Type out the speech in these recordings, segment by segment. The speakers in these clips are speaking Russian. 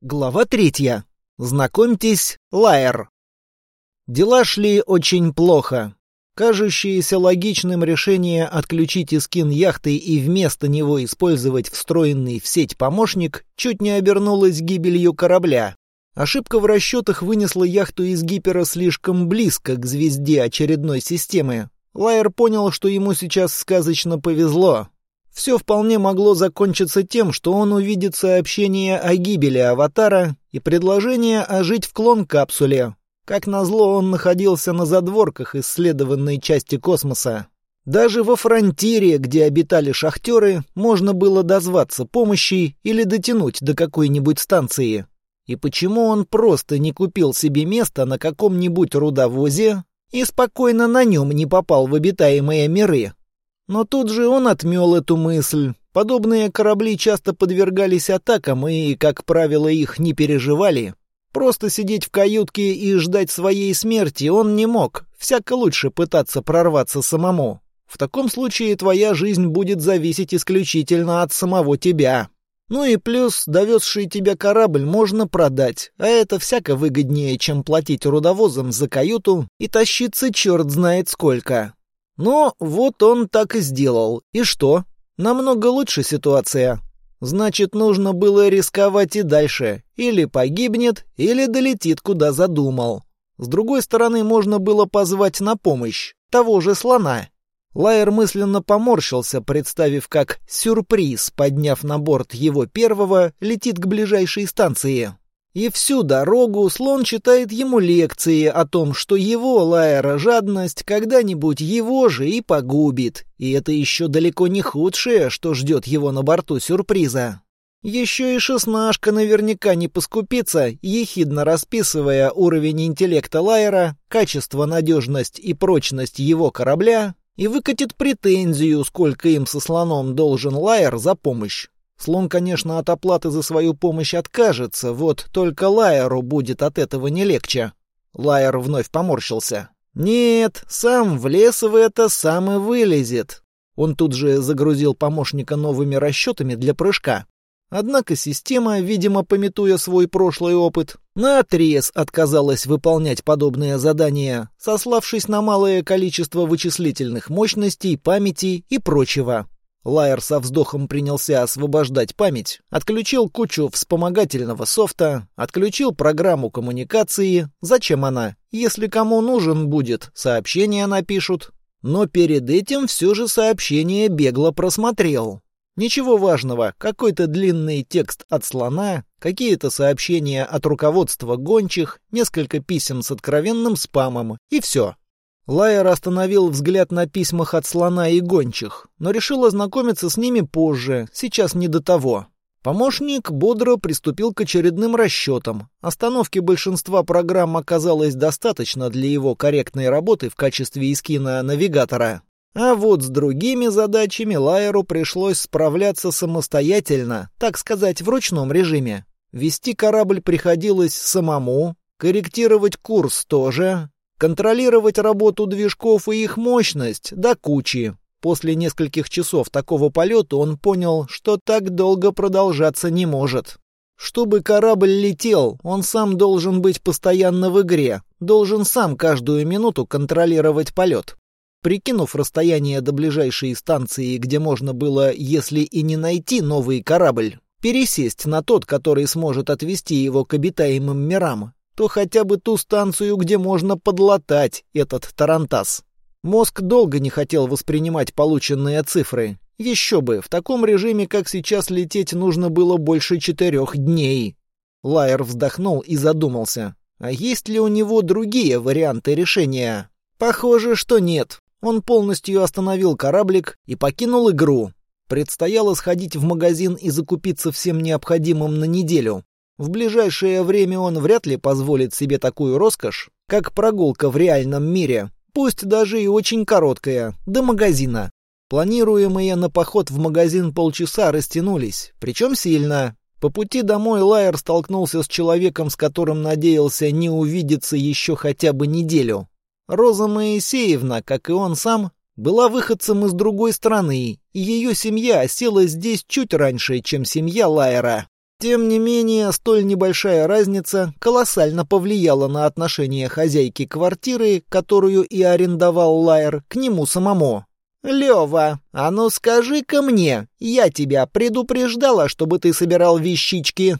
Глава третья. Знакомьтесь, Лайер. Дела шли очень плохо. Кажущееся логичным решение отключить искин яхты и вместо него использовать встроенный в сеть помощник чуть не обернулось гибелью корабля. Ошибка в расчетах вынесла яхту из гипера слишком близко к звезде очередной системы. Лайер понял, что ему сейчас сказочно повезло. Все вполне могло закончиться тем, что он увидит сообщение о гибели аватара и предложение ожить в клон-капсуле. Как назло, он находился на задворках исследованной части космоса. Даже во фронтире, где обитали шахтеры, можно было дозваться помощи или дотянуть до какой-нибудь станции. И почему он просто не купил себе место на каком-нибудь рудовозе и спокойно на нем не попал в обитаемые миры? Но тут же он отмел эту мысль. Подобные корабли часто подвергались атакам и, как правило, их не переживали. Просто сидеть в каютке и ждать своей смерти он не мог. Всяко лучше пытаться прорваться самому. В таком случае твоя жизнь будет зависеть исключительно от самого тебя. Ну и плюс, довезший тебя корабль можно продать, а это всяко выгоднее, чем платить рудовозам за каюту и тащиться черт знает сколько. Но вот он так и сделал. И что? Намного лучше ситуация. Значит, нужно было рисковать и дальше. Или погибнет, или долетит, куда задумал. С другой стороны, можно было позвать на помощь того же слона. Лайер мысленно поморщился, представив, как сюрприз, подняв на борт его первого, летит к ближайшей станции. И всю дорогу слон читает ему лекции о том, что его, Лайера, жадность когда-нибудь его же и погубит. И это еще далеко не худшее, что ждет его на борту сюрприза. Еще и шестнашка наверняка не поскупится, ехидно расписывая уровень интеллекта Лайера, качество, надежность и прочность его корабля, и выкатит претензию, сколько им со слоном должен Лайер за помощь. Слон, конечно, от оплаты за свою помощь откажется, вот только Лайеру будет от этого не легче. Лайер вновь поморщился. «Нет, сам влез в это, сам и вылезет». Он тут же загрузил помощника новыми расчетами для прыжка. Однако система, видимо, пометуя свой прошлый опыт, наотрез отказалась выполнять подобные задания, сославшись на малое количество вычислительных мощностей, памяти и прочего. Лайер со вздохом принялся освобождать память, отключил кучу вспомогательного софта, отключил программу коммуникации. Зачем она? Если кому нужен будет, сообщение напишут. Но перед этим все же сообщение бегло просмотрел. Ничего важного, какой-то длинный текст от слона, какие-то сообщения от руководства гончих, несколько писем с откровенным спамом, и все. Лайер остановил взгляд на письмах от слона и гончих, но решил ознакомиться с ними позже, сейчас не до того. Помощник бодро приступил к очередным расчетам. Остановки большинства программ оказалось достаточно для его корректной работы в качестве искина навигатора. А вот с другими задачами Лайеру пришлось справляться самостоятельно, так сказать, в ручном режиме. Вести корабль приходилось самому, корректировать курс тоже, Контролировать работу движков и их мощность до кучи. После нескольких часов такого полета он понял, что так долго продолжаться не может. Чтобы корабль летел, он сам должен быть постоянно в игре, должен сам каждую минуту контролировать полет. Прикинув расстояние до ближайшей станции, где можно было, если и не найти новый корабль, пересесть на тот, который сможет отвезти его к обитаемым мирам, то хотя бы ту станцию, где можно подлатать этот тарантас. Мозг долго не хотел воспринимать полученные цифры. Еще бы, в таком режиме, как сейчас, лететь нужно было больше четырех дней. Лайер вздохнул и задумался. А есть ли у него другие варианты решения? Похоже, что нет. Он полностью остановил кораблик и покинул игру. Предстояло сходить в магазин и закупиться всем необходимым на неделю. В ближайшее время он вряд ли позволит себе такую роскошь, как прогулка в реальном мире, пусть даже и очень короткая, до магазина. Планируемые на поход в магазин полчаса растянулись, причем сильно. По пути домой Лайер столкнулся с человеком, с которым надеялся не увидеться еще хотя бы неделю. Роза Моисеевна, как и он сам, была выходцем из другой страны, и ее семья осела здесь чуть раньше, чем семья Лайера. Тем не менее, столь небольшая разница колоссально повлияла на отношение хозяйки квартиры, которую и арендовал Лайер, к нему самому. «Лёва, а ну скажи-ка мне, я тебя предупреждала, чтобы ты собирал вещички?»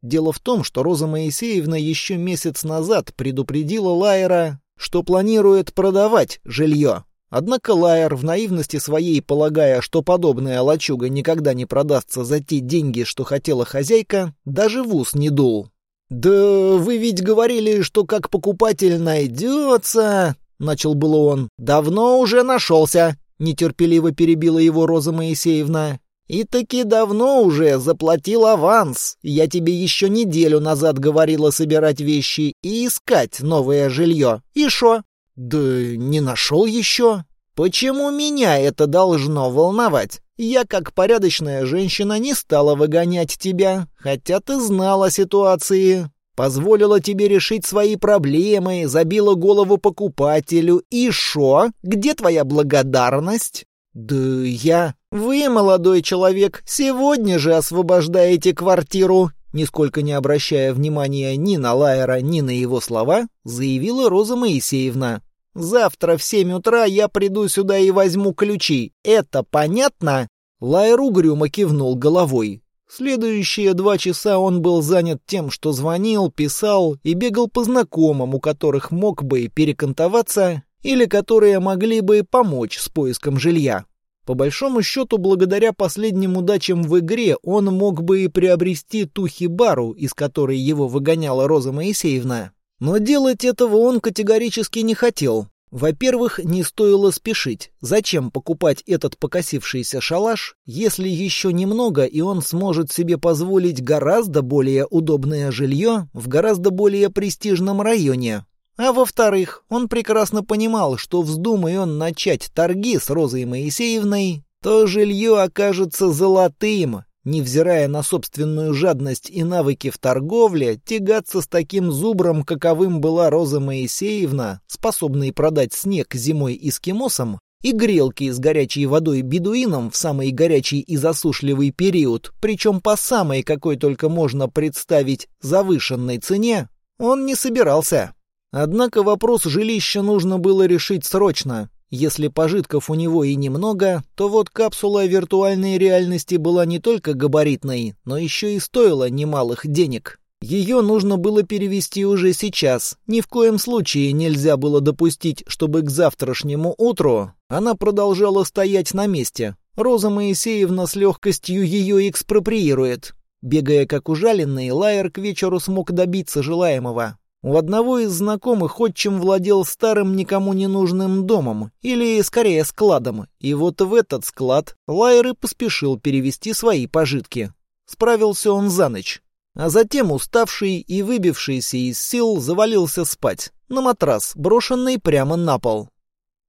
Дело в том, что Роза Моисеевна еще месяц назад предупредила Лайера, что планирует продавать жилье. Однако Лайер, в наивности своей полагая, что подобная лачуга никогда не продастся за те деньги, что хотела хозяйка, даже в ус не дул. «Да вы ведь говорили, что как покупатель найдется...» — начал было он. «Давно уже нашелся», — нетерпеливо перебила его Роза Моисеевна. «И таки давно уже заплатил аванс. Я тебе еще неделю назад говорила собирать вещи и искать новое жилье. И шо? «Да не нашел еще». «Почему меня это должно волновать? Я, как порядочная женщина, не стала выгонять тебя, хотя ты знала ситуации. Позволила тебе решить свои проблемы, забила голову покупателю. И шо? Где твоя благодарность?» «Да я...» «Вы, молодой человек, сегодня же освобождаете квартиру!» Нисколько не обращая внимания ни на Лайера, ни на его слова, заявила Роза Моисеевна. Завтра в семь утра я приду сюда и возьму ключи. Это понятно?» Лайер угрюмо кивнул головой. Следующие два часа он был занят тем, что звонил, писал и бегал по знакомым, у которых мог бы перекантоваться или которые могли бы помочь с поиском жилья. По большому счету, благодаря последним удачам в игре, он мог бы и приобрести ту хибару, из которой его выгоняла Роза Моисеевна. Но делать этого он категорически не хотел. Во-первых, не стоило спешить. Зачем покупать этот покосившийся шалаш, если еще немного, и он сможет себе позволить гораздо более удобное жилье в гораздо более престижном районе? А во-вторых, он прекрасно понимал, что вздумай он начать торги с Розой Моисеевной, то жилье окажется золотым, невзирая на собственную жадность и навыки в торговле, тягаться с таким зубром, каковым была Роза Моисеевна, способной продать снег зимой эскимосам, и грелки с горячей водой бедуинам в самый горячий и засушливый период, причем по самой, какой только можно представить, завышенной цене, он не собирался. Однако вопрос жилища нужно было решить срочно, если пожитков у него и немного, то вот капсула виртуальной реальности была не только габаритной, но еще и стоила немалых денег. Ее нужно было перевести уже сейчас. Ни в коем случае нельзя было допустить, чтобы к завтрашнему утру она продолжала стоять на месте. Роза Моисеевна с легкостью ее экспроприирует. Бегая как ужаленный, Лайер к вечеру смог добиться желаемого. У одного из знакомых отчим владел старым никому не нужным домом, или, скорее, складом, и вот в этот склад Лайер поспешил перевести свои пожитки. Справился он за ночь. А затем, уставший и выбившийся из сил, завалился спать, на матрас, брошенный прямо на пол.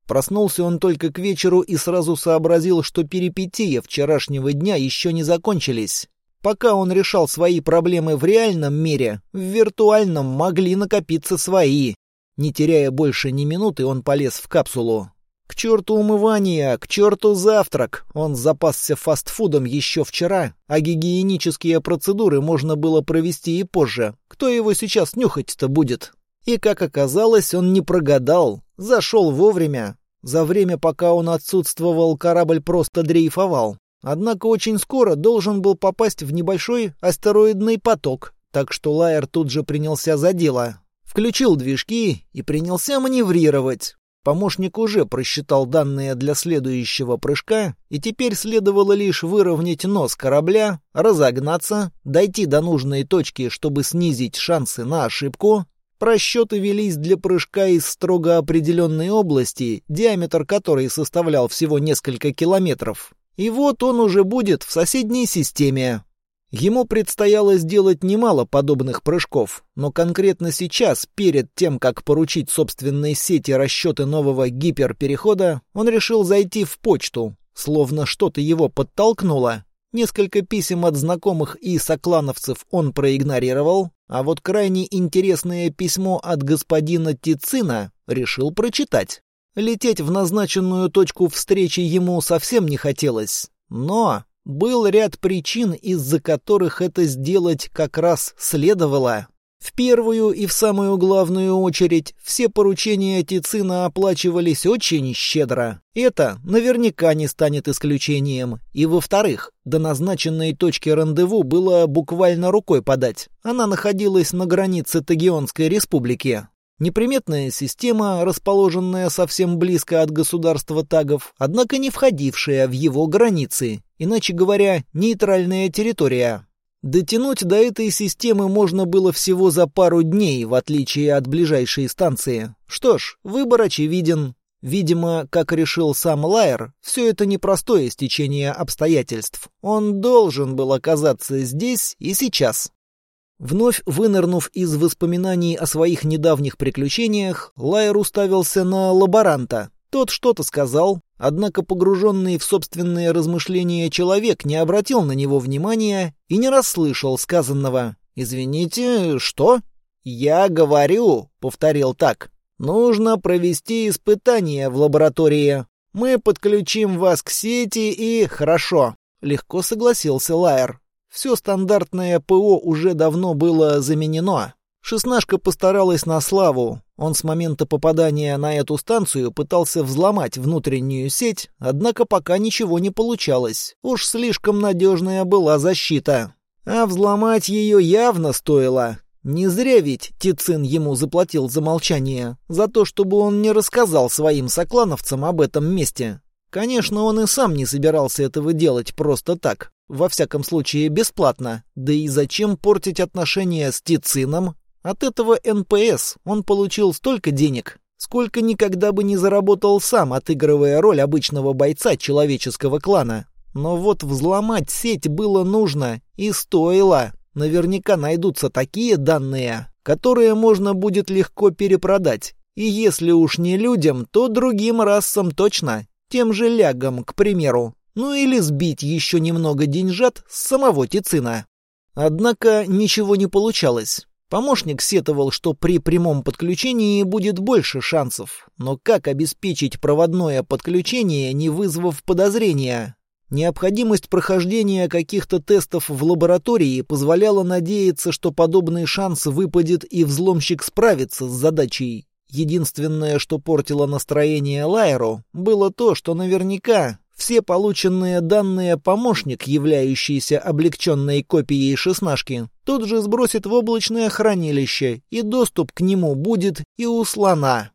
Проснулся он только к вечеру и сразу сообразил, что перипетии вчерашнего дня еще не закончились. Пока он решал свои проблемы в реальном мире, в виртуальном могли накопиться свои. Не теряя больше ни минуты, он полез в капсулу. К черту умывание, к черту завтрак. Он запасся фастфудом еще вчера, а гигиенические процедуры можно было провести и позже. Кто его сейчас нюхать-то будет? И, как оказалось, он не прогадал. Зашел вовремя. За время, пока он отсутствовал, корабль просто дрейфовал. Однако очень скоро должен был попасть в небольшой астероидный поток, так что Лайер тут же принялся за дело. Включил движки и принялся маневрировать. Помощник уже просчитал данные для следующего прыжка, и теперь следовало лишь выровнять нос корабля, разогнаться, дойти до нужной точки, чтобы снизить шансы на ошибку. Просчеты велись для прыжка из строго определенной области, диаметр которой составлял всего несколько километров. И вот он уже будет в соседней системе. Ему предстояло сделать немало подобных прыжков, но конкретно сейчас, перед тем, как поручить собственной сети расчеты нового гиперперехода, он решил зайти в почту, словно что-то его подтолкнуло. Несколько писем от знакомых и соклановцев он проигнорировал, а вот крайне интересное письмо от господина Тицина решил прочитать. Лететь в назначенную точку встречи ему совсем не хотелось. Но Был ряд причин, из-за которых это сделать как раз следовало. В первую и в самую главную очередь все поручения Тицина оплачивались очень щедро. Это наверняка не станет исключением. И во-вторых, до назначенной точки рандеву было буквально рукой подать. Она находилась на границе Тагионской республики. Неприметная система, расположенная совсем близко от государства тагов, однако не входившая в его границы, иначе говоря, нейтральная территория. Дотянуть до этой системы можно было всего за пару дней, в отличие от ближайшей станции. Что ж, выбор очевиден. Видимо, как решил сам Лайер, все это непростое стечение обстоятельств. Он должен был оказаться здесь и сейчас. Вновь вынырнув из воспоминаний о своих недавних приключениях, Лайер уставился на лаборанта. Тот что-то сказал, однако погруженный в собственные размышления человек не обратил на него внимания и не расслышал сказанного. «Извините, что?» «Я говорю», — повторил так, — «нужно провести испытание в лаборатории. Мы подключим вас к сети и...» «Хорошо», — легко согласился Лайер. Все стандартное ПО уже давно было заменено. Шестнашка постаралась на славу. Он с момента попадания на эту станцию пытался взломать внутреннюю сеть, однако пока ничего не получалось. Уж слишком надежная была защита. А взломать ее явно стоило. Не зря ведь Тицин ему заплатил за молчание, за то, чтобы он не рассказал своим соклановцам об этом месте. Конечно, он и сам не собирался этого делать просто так. Во всяком случае, бесплатно. Да и зачем портить отношения с Тицином? От этого НПС он получил столько денег, сколько никогда бы не заработал сам, отыгрывая роль обычного бойца человеческого клана. Но вот взломать сеть было нужно и стоило. Наверняка найдутся такие данные, которые можно будет легко перепродать. И если уж не людям, то другим расам точно. Тем же лягам, к примеру ну или сбить еще немного деньжат с самого Тицина. Однако ничего не получалось. Помощник сетовал, что при прямом подключении будет больше шансов, но как обеспечить проводное подключение, не вызвав подозрения? Необходимость прохождения каких-то тестов в лаборатории позволяла надеяться, что подобный шанс выпадет и взломщик справится с задачей. Единственное, что портило настроение Лайеру, было то, что наверняка все полученные данные помощник, являющийся облегченной копией шестнашки, тут же сбросит в облачное хранилище, и доступ к нему будет и у слона.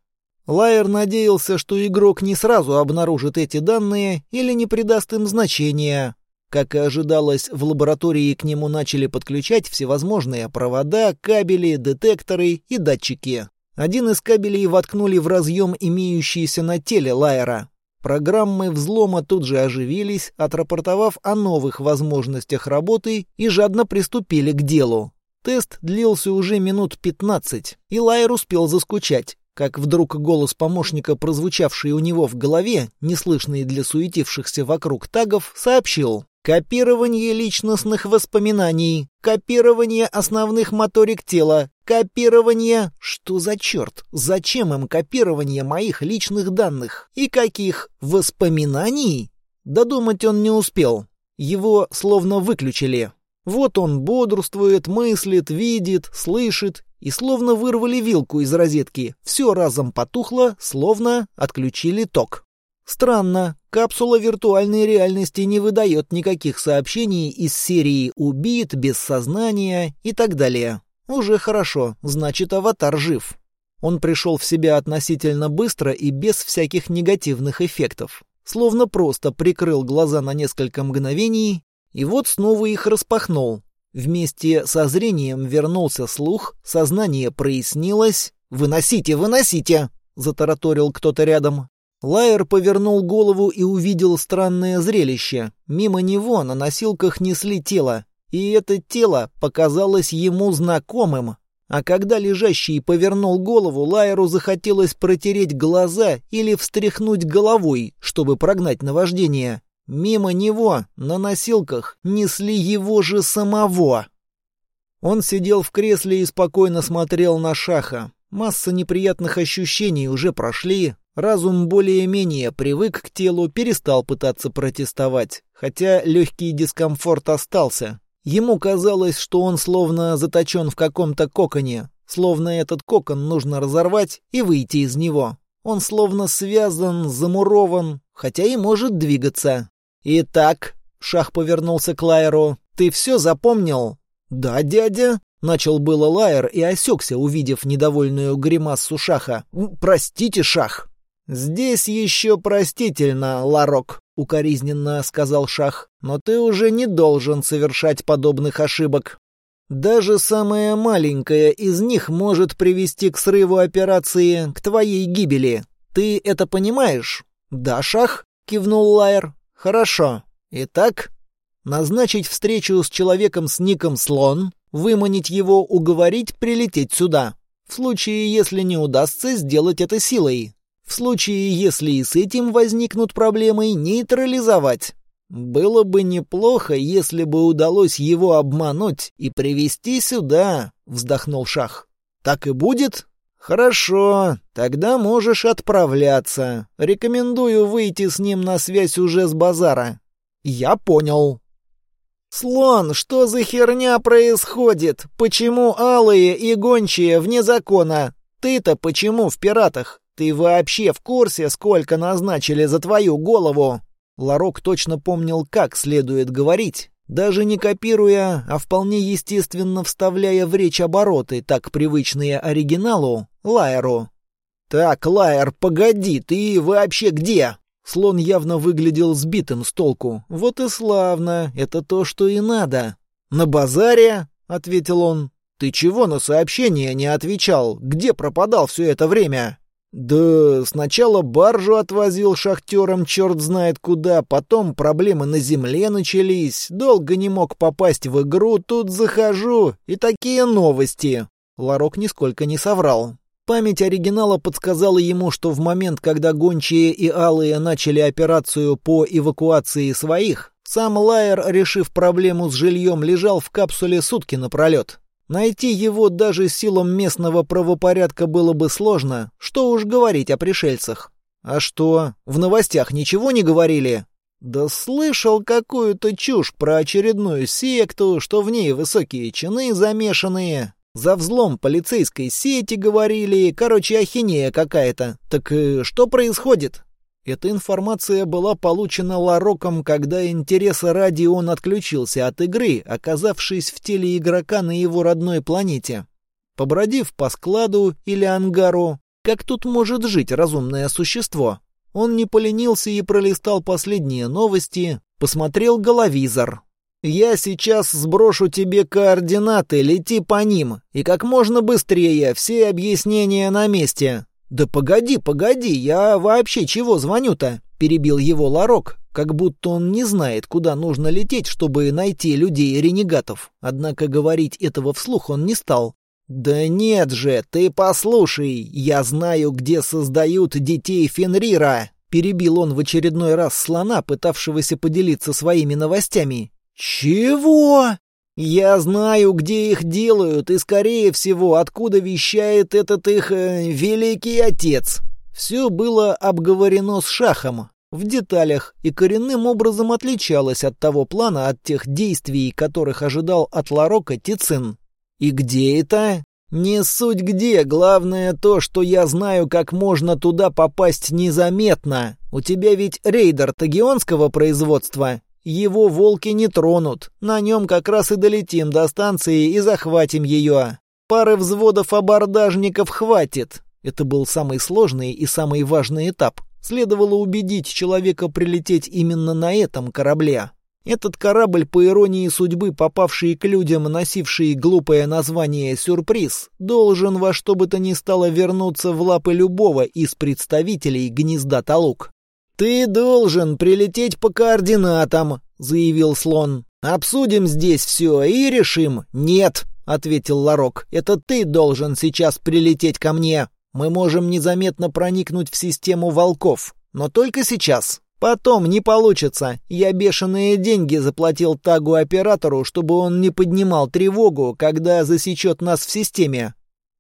Лайер надеялся, что игрок не сразу обнаружит эти данные или не придаст им значения. Как и ожидалось, в лаборатории к нему начали подключать всевозможные провода, кабели, детекторы и датчики. Один из кабелей воткнули в разъем, имеющийся на теле Лайера. Программы взлома тут же оживились, отрапортовав о новых возможностях работы и жадно приступили к делу. Тест длился уже минут пятнадцать, и Лайер успел заскучать, как вдруг голос помощника, прозвучавший у него в голове, неслышный для суетившихся вокруг тагов, сообщил Копирование личностных воспоминаний, копирование основных моторик тела, копирование... Что за черт? Зачем им копирование моих личных данных? И каких? Воспоминаний? Додумать он не успел. Его словно выключили. Вот он бодрствует, мыслит, видит, слышит, и словно вырвали вилку из розетки. Все разом потухло, словно отключили ток. Странно, капсула виртуальной реальности не выдает никаких сообщений из серии «убит», «без сознания» и так далее. Уже хорошо, значит, аватар жив. Он пришел в себя относительно быстро и без всяких негативных эффектов. Словно просто прикрыл глаза на несколько мгновений, и вот снова их распахнул. Вместе со зрением вернулся слух, сознание прояснилось. «Выносите, выносите!» — затараторил кто-то рядом. Лайер повернул голову и увидел странное зрелище. Мимо него на носилках несли тело, и это тело показалось ему знакомым. А когда лежащий повернул голову, Лайеру захотелось протереть глаза или встряхнуть головой, чтобы прогнать наваждение. Мимо него, на носилках, несли его же самого. Он сидел в кресле и спокойно смотрел на Шаха. Масса неприятных ощущений уже прошли, Разум более-менее привык к телу, перестал пытаться протестовать, хотя легкий дискомфорт остался. Ему казалось, что он словно заточен в каком-то коконе, словно этот кокон нужно разорвать и выйти из него. Он словно связан, замурован, хотя и может двигаться. «Итак», — Шах повернулся к Лайеру, — «ты все запомнил?» «Да, дядя», — начал было Лайер и осекся, увидев недовольную гримасу Шаха. «Простите, Шах». «Здесь еще простительно, Ларок», — укоризненно сказал Шах, «но ты уже не должен совершать подобных ошибок. Даже самая маленькая из них может привести к срыву операции, к твоей гибели. Ты это понимаешь?» «Да, Шах», — кивнул Лайер. «Хорошо. Итак, назначить встречу с человеком с ником Слон, выманить его, уговорить прилететь сюда. В случае, если не удастся сделать это силой. В случае, если и с этим возникнут проблемы, нейтрализовать. Было бы неплохо, если бы удалось его обмануть и привести сюда, вздохнул Шах. Так и будет? Хорошо, тогда можешь отправляться. Рекомендую выйти с ним на связь уже с базара. Я понял. «Слон, что за херня происходит? Почему алые и гончие вне закона? Ты-то почему в пиратах? «Ты вообще в курсе, сколько назначили за твою голову?» Ларок точно помнил, как следует говорить, даже не копируя, а вполне естественно вставляя в речь обороты, так привычные оригиналу, Лайеру. «Так, Лайер, погоди, ты вообще где?» Слон явно выглядел сбитым с толку. «Вот и славно, это то, что и надо». «На базаре?» — ответил он. «Ты чего на сообщение не отвечал? Где пропадал все это время?» Да сначала баржу отвозил шахтерам черт знает куда, потом проблемы на земле начались, долго не мог попасть в игру, тут захожу, и такие новости. Ларок нисколько не соврал. Память оригинала подсказала ему, что в момент, когда гончие и алые начали операцию по эвакуации своих, сам Лайер, решив проблему с жильем, лежал в капсуле сутки напролет. Найти его даже силам местного правопорядка было бы сложно, что уж говорить о пришельцах. А что, в новостях ничего не говорили? Да слышал какую-то чушь про очередную секту, что в ней высокие чины замешанные. За взлом полицейской сети говорили, короче, ахинея какая-то. Так э, что происходит? Эта информация была получена Лароком, когда интереса ради он отключился от игры, оказавшись в теле игрока на его родной планете. Побродив по складу или ангару, как тут может жить разумное существо? Он не поленился и пролистал последние новости, посмотрел головизор. «Я сейчас сброшу тебе координаты, лети по ним, и как можно быстрее, все объяснения на месте. «Да погоди, погоди, я вообще чего звоню-то?» — перебил его Ларок, как будто он не знает, куда нужно лететь, чтобы найти людей-ренегатов. Однако говорить этого вслух он не стал. «Да нет же, ты послушай, я знаю, где создают детей Фенрира!» Перебил он в очередной раз слона, пытавшегося поделиться своими новостями. «Чего?» Я знаю, где их делают, и, скорее всего, откуда вещает этот их э, великий отец. Все было обговорено с Шахом в деталях и коренным образом отличалось от того плана, от тех действий, которых ожидал от Ларока Тицин. И где это? Не суть где, главное то, что я знаю, как можно туда попасть незаметно. У тебя ведь рейдер тагионского производства, его волки не тронут. На нем как раз и долетим до станции и захватим ее. Пары взводов абордажников хватит. Это был самый сложный и самый важный этап. Следовало убедить человека прилететь именно на этом корабле. Этот корабль, по иронии судьбы, попавший к людям, носивший глупое название «Сюрприз», должен во что бы то ни стало вернуться в лапы любого из представителей гнезда Талук. «Ты должен прилететь по координатам», — заявил слон. «Обсудим здесь все и решим». «Нет», — ответил Ларок, — «это ты должен сейчас прилететь ко мне. Мы можем незаметно проникнуть в систему волков, но только сейчас. Потом не получится. Я бешеные деньги заплатил тагу-оператору, чтобы он не поднимал тревогу, когда засечет нас в системе.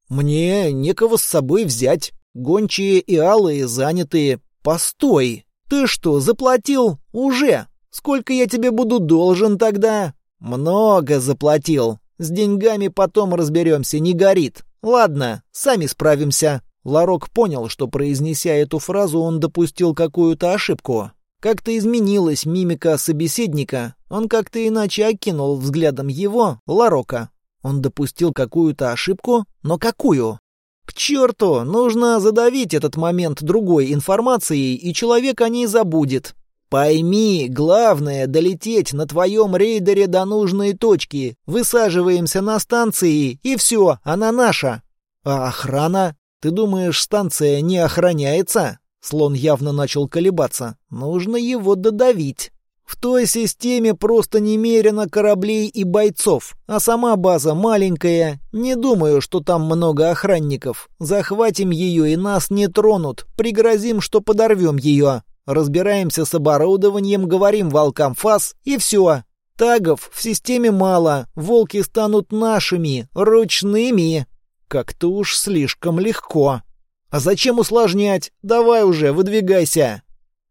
Мне некого с собой взять. Гончие и алые заняты. Постой! Ты что, заплатил? Уже? Сколько я тебе буду должен тогда? Много заплатил. С деньгами потом разберемся, не горит. Ладно, сами справимся. Ларок понял, что, произнеся эту фразу, он допустил какую-то ошибку. Как-то изменилась мимика собеседника. Он как-то иначе окинул взглядом его, Ларока. Он допустил какую-то ошибку, но какую? К черту, нужно задавить этот момент другой информацией, и человек о ней забудет. Пойми, главное — долететь на твоем рейдере до нужной точки. Высаживаемся на станции, и все, она наша. А охрана? Ты думаешь, станция не охраняется? Слон явно начал колебаться. Нужно его додавить. В той системе просто немерено кораблей и бойцов, а сама база маленькая. Не думаю, что там много охранников. Захватим ее и нас не тронут. Пригрозим, что подорвем ее. Разбираемся с оборудованием, говорим волкам фас и все. Тагов в системе мало, волки станут нашими, ручными. Как-то уж слишком легко. А зачем усложнять? Давай уже, выдвигайся.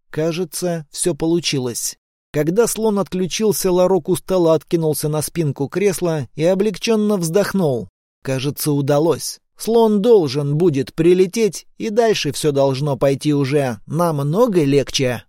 Кажется, все получилось. Когда слон отключился, Ларок устало откинулся на спинку кресла и облегченно вздохнул. Кажется, удалось. Слон должен будет прилететь, и дальше все должно пойти уже намного легче.